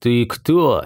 «Ты кто?»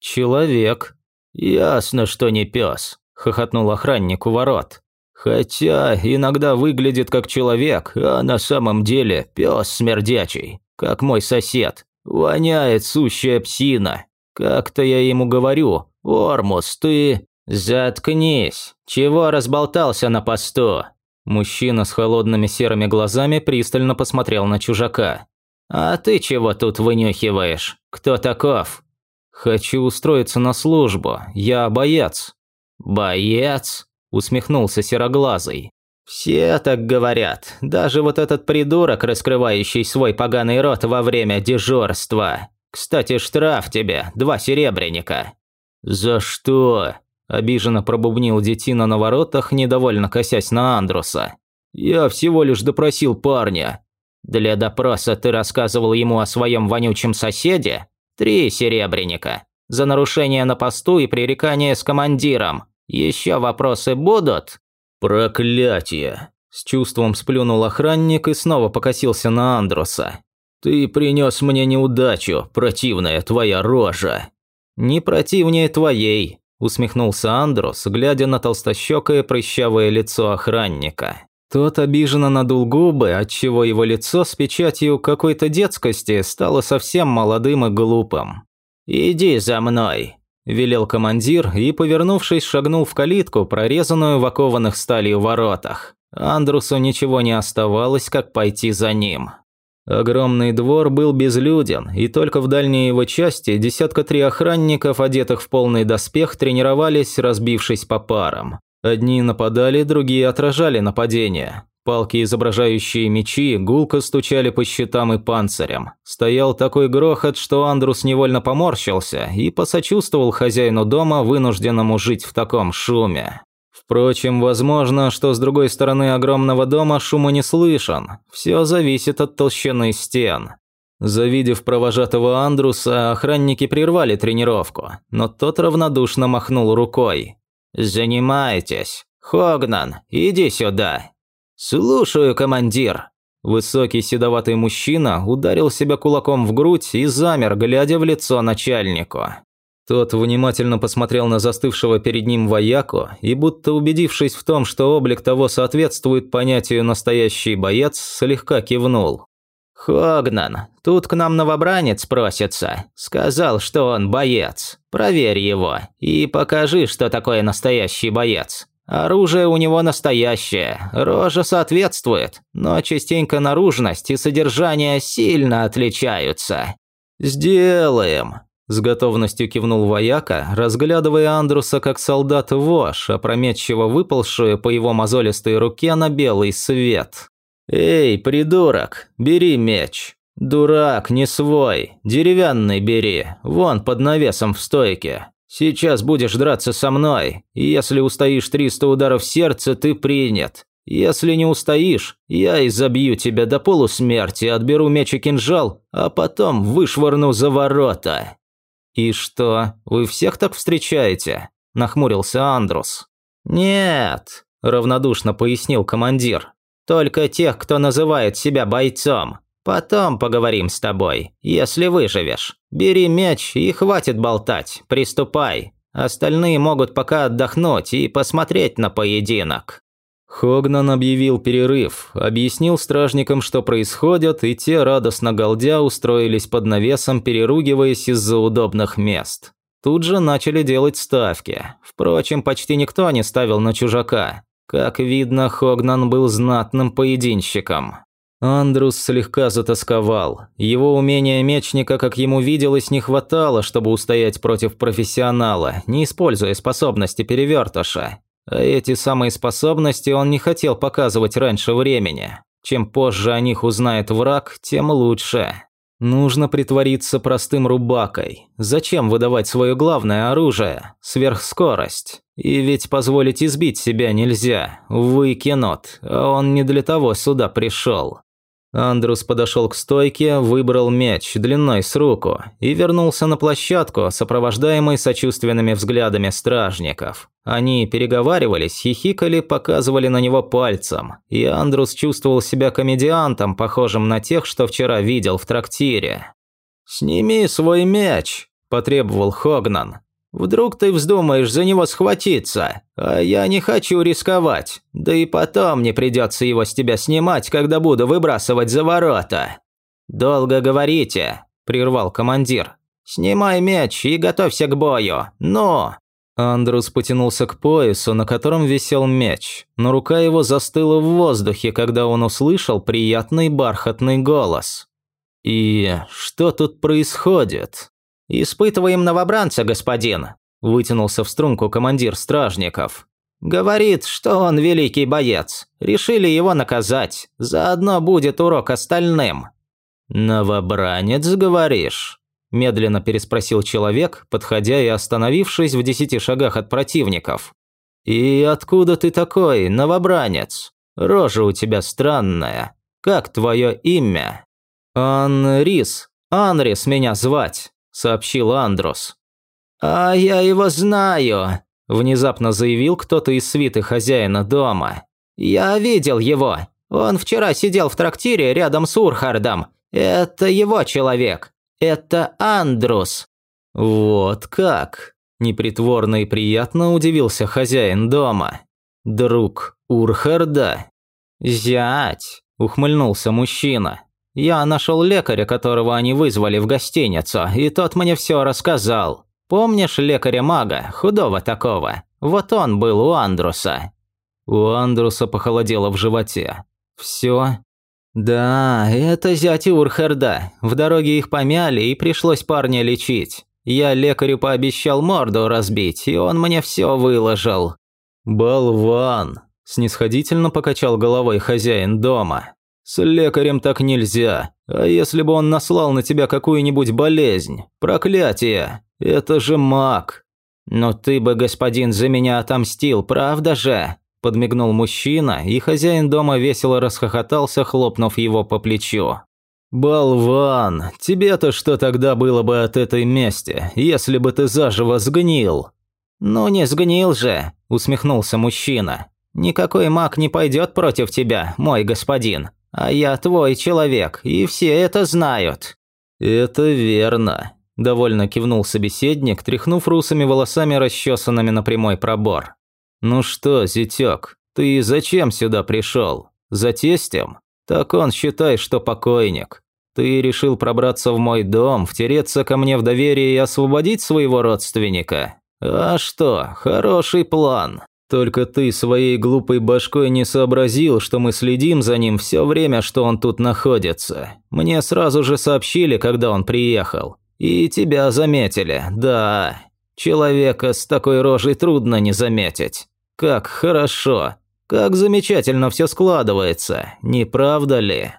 «Человек». «Ясно, что не пес», – хохотнул охранник у ворот. «Хотя иногда выглядит как человек, а на самом деле пес смердячий, как мой сосед. Воняет сущая псина. Как-то я ему говорю, Ормус, ты...» «Заткнись! Чего разболтался на посту?» Мужчина с холодными серыми глазами пристально посмотрел на чужака. «А ты чего тут вынюхиваешь? Кто таков?» «Хочу устроиться на службу. Я боец». «Боец?» – усмехнулся сероглазый. «Все так говорят. Даже вот этот придурок, раскрывающий свой поганый рот во время дежурства. Кстати, штраф тебе, два серебряника». «За что?» – обиженно пробубнил детина на воротах, недовольно косясь на Андруса. «Я всего лишь допросил парня». «Для допроса ты рассказывал ему о своем вонючем соседе?» Три серебряника. За нарушение на посту и пререкание с командиром. Еще вопросы будут?» «Проклятие!» С чувством сплюнул охранник и снова покосился на Андруса. «Ты принес мне неудачу, противная твоя рожа!» «Не противнее твоей», – усмехнулся Андрус, глядя на толстощекое прыщавое лицо охранника. Тот обиженно надул губы, отчего его лицо с печатью какой-то детскости стало совсем молодым и глупым. «Иди за мной», – велел командир и, повернувшись, шагнул в калитку, прорезанную в окованных сталью воротах. Андрусу ничего не оставалось, как пойти за ним. Огромный двор был безлюден, и только в дальней его части десятка три охранников, одетых в полный доспех, тренировались, разбившись по парам. Одни нападали, другие отражали нападения. Палки, изображающие мечи, гулко стучали по щитам и панцирям. Стоял такой грохот, что Андрус невольно поморщился и посочувствовал хозяину дома, вынужденному жить в таком шуме. Впрочем, возможно, что с другой стороны огромного дома шума не слышен. Все зависит от толщины стен. Завидев провожатого Андруса, охранники прервали тренировку, но тот равнодушно махнул рукой. «Занимайтесь. Хогнан, иди сюда». «Слушаю, командир». Высокий седоватый мужчина ударил себя кулаком в грудь и замер, глядя в лицо начальнику. Тот внимательно посмотрел на застывшего перед ним вояку и, будто убедившись в том, что облик того соответствует понятию «настоящий боец», слегка кивнул. «Хогнан, тут к нам новобранец просится. Сказал, что он боец. Проверь его и покажи, что такое настоящий боец. Оружие у него настоящее, рожа соответствует, но частенько наружность и содержание сильно отличаются». «Сделаем», – с готовностью кивнул вояка, разглядывая Андруса как солдат-вож, опрометчиво выползшую по его мозолистой руке на белый свет. «Эй, придурок, бери меч. Дурак, не свой, деревянный бери, вон под навесом в стойке. Сейчас будешь драться со мной, если устоишь 300 ударов сердца, ты принят. Если не устоишь, я изобью тебя до полусмерти, отберу меч и кинжал, а потом вышвырну за ворота». «И что, вы всех так встречаете?» – нахмурился Андрус. «Нет», – равнодушно пояснил командир. Только тех, кто называет себя бойцом. Потом поговорим с тобой, если выживешь. Бери меч и хватит болтать, приступай. Остальные могут пока отдохнуть и посмотреть на поединок». Хогнан объявил перерыв, объяснил стражникам, что происходит, и те, радостно галдя, устроились под навесом, переругиваясь из-за удобных мест. Тут же начали делать ставки. Впрочем, почти никто не ставил на чужака. Как видно, Хогнан был знатным поединщиком. Андрус слегка затасковал. Его умения мечника, как ему виделось, не хватало, чтобы устоять против профессионала, не используя способности перевертыша. А эти самые способности он не хотел показывать раньше времени. Чем позже о них узнает враг, тем лучше. Нужно притвориться простым рубакой. Зачем выдавать свое главное оружие? Сверхскорость. И ведь позволить избить себя нельзя. Выкинут. А он не для того сюда пришел. Андрус подошел к стойке, выбрал меч длиной с руку и вернулся на площадку, сопровождаемый сочувственными взглядами стражников. Они переговаривались, хихикали, показывали на него пальцем, и Андрус чувствовал себя комедиантом, похожим на тех, что вчера видел в трактире. «Сними свой меч!» – потребовал Хогнан. «Вдруг ты вздумаешь за него схватиться, а я не хочу рисковать, да и потом мне придется его с тебя снимать, когда буду выбрасывать за ворота». «Долго говорите», – прервал командир. «Снимай меч и готовься к бою, ну!» Андрус потянулся к поясу, на котором висел меч, но рука его застыла в воздухе, когда он услышал приятный бархатный голос. «И что тут происходит?» «Испытываем новобранца, господин», – вытянулся в струнку командир стражников. «Говорит, что он великий боец. Решили его наказать. Заодно будет урок остальным». «Новобранец, говоришь?» Медленно переспросил человек, подходя и остановившись в десяти шагах от противников. «И откуда ты такой, новобранец? Рожа у тебя странная. Как твое имя?» «Анрис. Анрис меня звать», – сообщил Андрус. «А я его знаю», – внезапно заявил кто-то из свиты хозяина дома. «Я видел его. Он вчера сидел в трактире рядом с Урхардом. Это его человек. Это Андрус». «Вот как?» – непритворно и приятно удивился хозяин дома. «Друг Урхарда?» «Зять», – ухмыльнулся мужчина. «Я нашел лекаря, которого они вызвали в гостиницу, и тот мне все рассказал. Помнишь лекаря-мага, худого такого? Вот он был у Андруса». У Андруса похолодело в животе. «Все?» «Да, это зять Урхарда. В дороге их помяли, и пришлось парня лечить. Я лекарю пообещал морду разбить, и он мне все выложил». «Болван!» – снисходительно покачал головой хозяин дома. «С лекарем так нельзя. А если бы он наслал на тебя какую-нибудь болезнь? Проклятие! Это же маг!» «Но ты бы, господин, за меня отомстил, правда же?» – подмигнул мужчина, и хозяин дома весело расхохотался, хлопнув его по плечу. «Болван, тебе-то что тогда было бы от этой мести, если бы ты заживо сгнил?» «Ну не сгнил же», – усмехнулся мужчина. «Никакой маг не пойдет против тебя, мой господин. А я твой человек, и все это знают». «Это верно», – довольно кивнул собеседник, тряхнув русыми волосами, расчесанными на прямой пробор. «Ну что, зятёк, ты зачем сюда пришел? За тестем? Так он считай, что покойник. Ты решил пробраться в мой дом, втереться ко мне в доверие и освободить своего родственника? А что, хороший план. Только ты своей глупой башкой не сообразил, что мы следим за ним все время, что он тут находится. Мне сразу же сообщили, когда он приехал. И тебя заметили, да. Человека с такой рожей трудно не заметить. Как хорошо, как замечательно все складывается, не правда ли?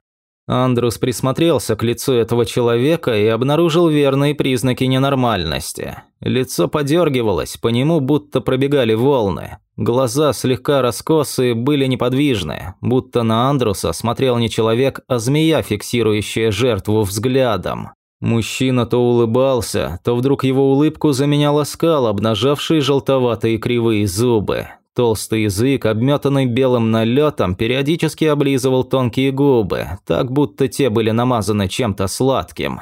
Андрус присмотрелся к лицу этого человека и обнаружил верные признаки ненормальности. Лицо подергивалось, по нему будто пробегали волны. Глаза слегка раскосые, были неподвижны, будто на Андруса смотрел не человек, а змея, фиксирующая жертву взглядом. Мужчина то улыбался, то вдруг его улыбку заменял оскал, обнажавший желтоватые кривые зубы. Толстый язык, обметанный белым налетом, периодически облизывал тонкие губы, так будто те были намазаны чем-то сладким.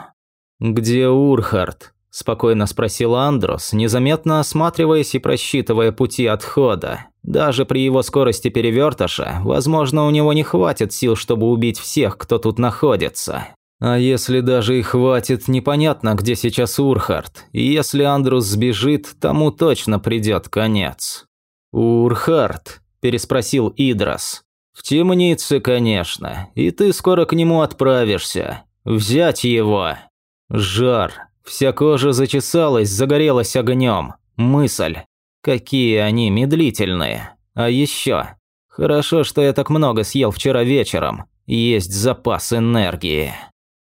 «Где Урхард?» – спокойно спросил Андрос, незаметно осматриваясь и просчитывая пути отхода. Даже при его скорости перевертыша, возможно, у него не хватит сил, чтобы убить всех, кто тут находится. А если даже и хватит, непонятно, где сейчас Урхард. И если Андрус сбежит, тому точно придет конец. «Урхард?» – переспросил Идрас. «В темнице, конечно, и ты скоро к нему отправишься. Взять его!» Жар. Вся кожа зачесалась, загорелась огнем. Мысль. Какие они медлительные. А еще. Хорошо, что я так много съел вчера вечером. Есть запас энергии.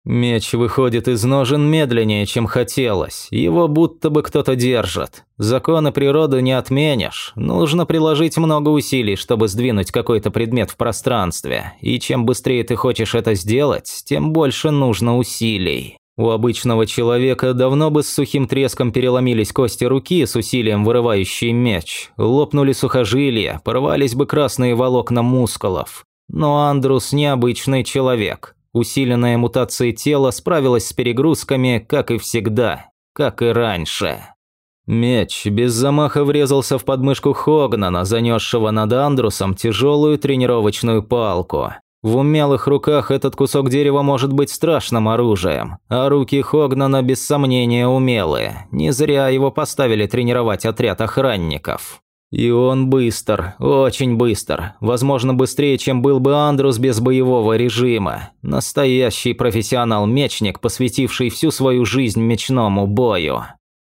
Меч выходит из ножен медленнее, чем хотелось. Его будто бы кто-то держит. Законы природы не отменишь. Нужно приложить много усилий, чтобы сдвинуть какой-то предмет в пространстве. И чем быстрее ты хочешь это сделать, тем больше нужно усилий. У обычного человека давно бы с сухим треском переломились кости руки с усилием вырывающий меч, лопнули сухожилия, порвались бы красные волокна мускулов. Но Андрус необычный человек. Усиленная мутацией тела справилась с перегрузками, как и всегда. как и раньше. Меч без замаха врезался в подмышку Хогнана, занесшего над Андрусом тяжелую тренировочную палку. В умелых руках этот кусок дерева может быть страшным оружием, а руки Хогнана без сомнения умелые. Не зря его поставили тренировать отряд охранников. И он быстр, очень быстр. Возможно, быстрее, чем был бы Андрус без боевого режима. Настоящий профессионал-мечник, посвятивший всю свою жизнь мечному бою.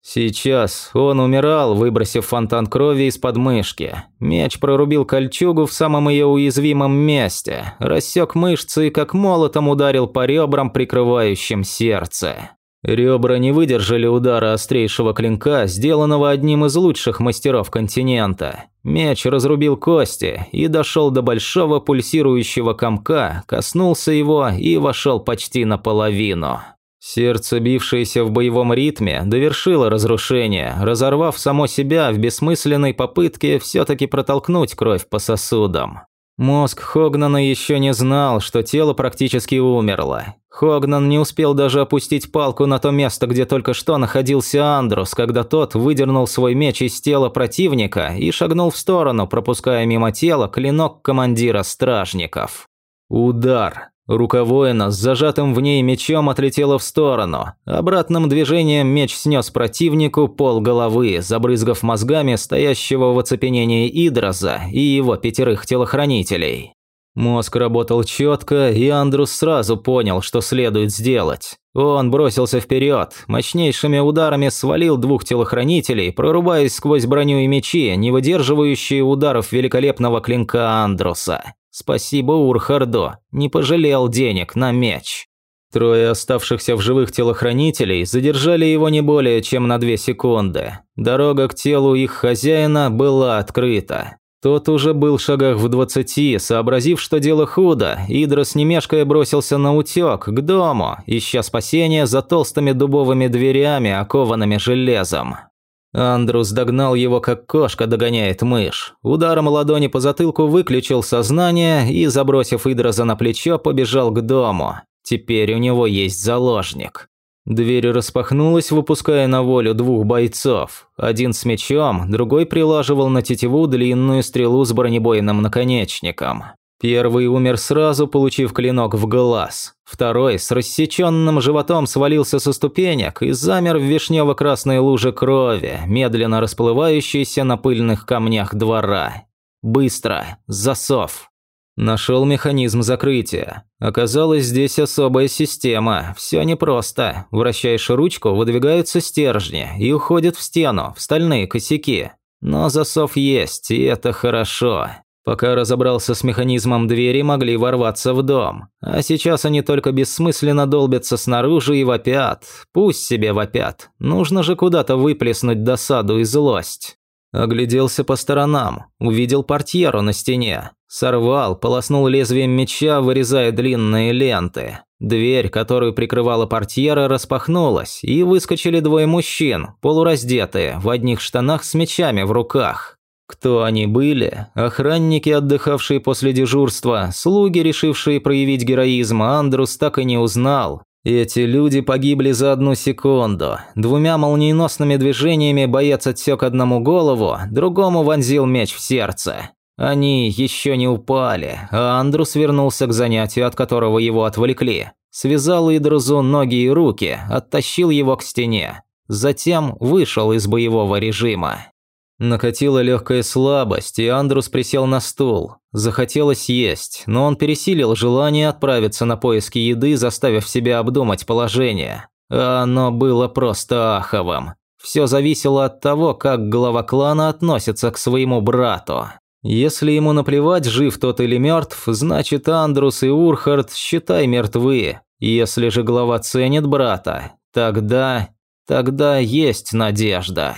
Сейчас он умирал, выбросив фонтан крови из подмышки. Меч прорубил кольчугу в самом ее уязвимом месте, рассек мышцы и как молотом ударил по ребрам, прикрывающим сердце. Ребра не выдержали удара острейшего клинка, сделанного одним из лучших мастеров континента. Меч разрубил кости и дошел до большого пульсирующего комка, коснулся его и вошел почти наполовину. Сердце, бившееся в боевом ритме, довершило разрушение, разорвав само себя в бессмысленной попытке все-таки протолкнуть кровь по сосудам. Мозг Хогнана еще не знал, что тело практически умерло. Хогнан не успел даже опустить палку на то место, где только что находился Андрус, когда тот выдернул свой меч из тела противника и шагнул в сторону, пропуская мимо тела клинок командира стражников. Удар. Рука воина с зажатым в ней мечом отлетела в сторону. Обратным движением меч снес противнику пол головы, забрызгав мозгами стоящего в оцепенении Идроза и его пятерых телохранителей. Мозг работал четко, и Андрус сразу понял, что следует сделать. Он бросился вперед, мощнейшими ударами свалил двух телохранителей, прорубаясь сквозь броню и мечи, не выдерживающие ударов великолепного клинка Андруса. Спасибо Урхарду, не пожалел денег на меч. Трое оставшихся в живых телохранителей задержали его не более чем на две секунды. Дорога к телу их хозяина была открыта. Тот уже был в шагах в двадцати, сообразив, что дело худо, Идрос немешкая бросился на утек, к дому, ища спасения за толстыми дубовыми дверями, окованными железом. Андрус догнал его, как кошка догоняет мышь. Ударом ладони по затылку выключил сознание и, забросив Идроза на плечо, побежал к дому. Теперь у него есть заложник. Дверь распахнулась, выпуская на волю двух бойцов. Один с мечом, другой прилаживал на тетиву длинную стрелу с бронебойным наконечником. Первый умер сразу, получив клинок в глаз. Второй с рассеченным животом свалился со ступенек и замер в вишнево-красной луже крови, медленно расплывающейся на пыльных камнях двора. Быстро. Засов. Нашел механизм закрытия. Оказалось, здесь особая система. Все непросто. Вращаешь ручку, выдвигаются стержни и уходят в стену, в стальные косяки. Но засов есть, и это хорошо. Пока разобрался с механизмом двери, могли ворваться в дом. А сейчас они только бессмысленно долбятся снаружи и вопят. Пусть себе вопят. Нужно же куда-то выплеснуть досаду и злость. Огляделся по сторонам, увидел портьеру на стене. Сорвал, полоснул лезвием меча, вырезая длинные ленты. Дверь, которую прикрывала портьера, распахнулась, и выскочили двое мужчин, полураздетые, в одних штанах с мечами в руках. Кто они были? Охранники, отдыхавшие после дежурства, слуги, решившие проявить героизм, Андрус так и не узнал. Эти люди погибли за одну секунду. Двумя молниеносными движениями боец отсек одному голову, другому вонзил меч в сердце. Они еще не упали, а Андрус вернулся к занятию, от которого его отвлекли. Связал Идрузу ноги и руки, оттащил его к стене. Затем вышел из боевого режима. Накатила легкая слабость, и Андрус присел на стул. Захотелось есть, но он пересилил желание отправиться на поиски еды, заставив себя обдумать положение. А оно было просто аховым. Все зависело от того, как глава клана относится к своему брату. Если ему наплевать, жив тот или мертв, значит Андрус и Урхард, считай, мертвы. Если же глава ценит брата, тогда... тогда есть надежда.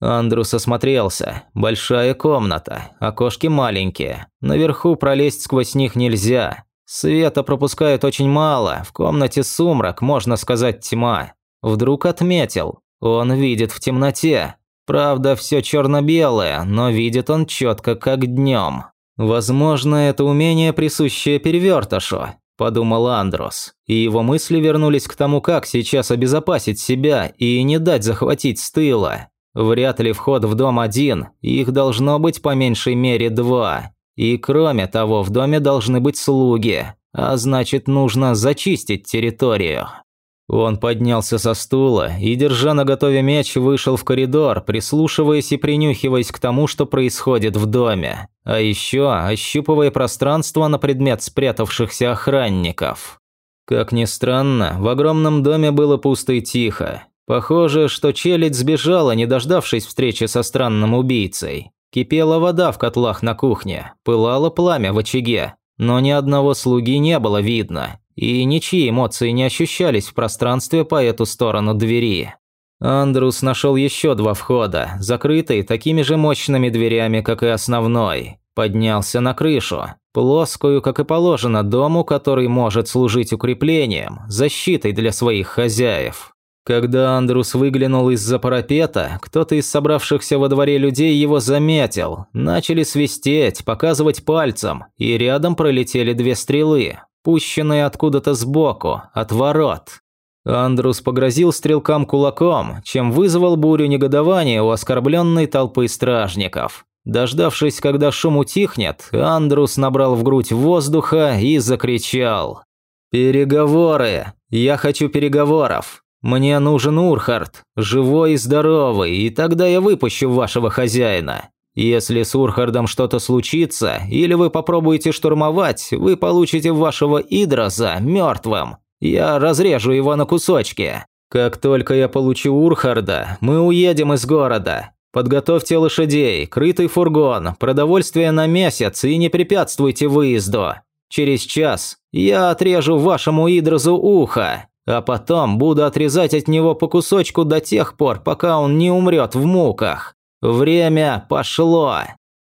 Андрус осмотрелся. Большая комната, окошки маленькие. Наверху пролезть сквозь них нельзя. Света пропускает очень мало, в комнате сумрак, можно сказать тьма. Вдруг отметил, он видит в темноте. Правда, все черно-белое, но видит он четко, как днем. Возможно, это умение присущее перевертышу. – подумал Андрос, и его мысли вернулись к тому, как сейчас обезопасить себя и не дать захватить с тыла. Вряд ли вход в дом один, их должно быть по меньшей мере два. И кроме того, в доме должны быть слуги, а значит нужно зачистить территорию. Он поднялся со стула и, держа наготове меч, вышел в коридор, прислушиваясь и принюхиваясь к тому, что происходит в доме. А еще ощупывая пространство на предмет спрятавшихся охранников. Как ни странно, в огромном доме было пусто и тихо. Похоже, что челядь сбежала, не дождавшись встречи со странным убийцей. Кипела вода в котлах на кухне, пылало пламя в очаге, но ни одного слуги не было видно, и ничьи эмоции не ощущались в пространстве по эту сторону двери. Андрус нашел еще два входа, закрытые такими же мощными дверями, как и основной. Поднялся на крышу, плоскую, как и положено дому, который может служить укреплением, защитой для своих хозяев. Когда Андрус выглянул из-за парапета, кто-то из собравшихся во дворе людей его заметил. Начали свистеть, показывать пальцем, и рядом пролетели две стрелы, пущенные откуда-то сбоку, от ворот. Андрус погрозил стрелкам кулаком, чем вызвал бурю негодования у оскорбленной толпы стражников. Дождавшись, когда шум утихнет, Андрус набрал в грудь воздуха и закричал. «Переговоры! Я хочу переговоров! Мне нужен Урхард, живой и здоровый, и тогда я выпущу вашего хозяина. Если с Урхардом что-то случится, или вы попробуете штурмовать, вы получите вашего Идроза мертвым. Я разрежу его на кусочки. Как только я получу Урхарда, мы уедем из города. Подготовьте лошадей, крытый фургон, продовольствие на месяц и не препятствуйте выезду. Через час я отрежу вашему Идрозу ухо а потом буду отрезать от него по кусочку до тех пор, пока он не умрет в муках. Время пошло!»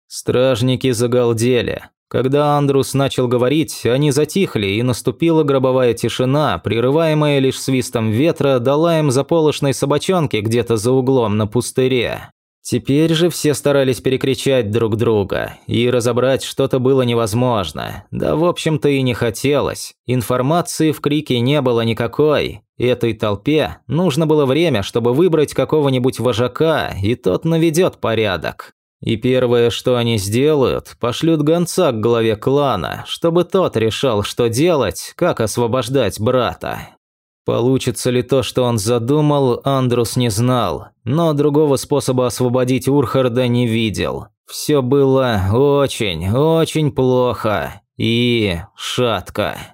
Стражники загалдели. Когда Андрус начал говорить, они затихли, и наступила гробовая тишина, прерываемая лишь свистом ветра, дала им заполошной собачонки где-то за углом на пустыре. Теперь же все старались перекричать друг друга, и разобрать что-то было невозможно. Да, в общем-то, и не хотелось. Информации в крике не было никакой. Этой толпе нужно было время, чтобы выбрать какого-нибудь вожака, и тот наведет порядок. И первое, что они сделают, пошлют гонца к главе клана, чтобы тот решал, что делать, как освобождать брата. Получится ли то, что он задумал, Андрус не знал, но другого способа освободить Урхарда не видел. Все было очень, очень плохо и шатко.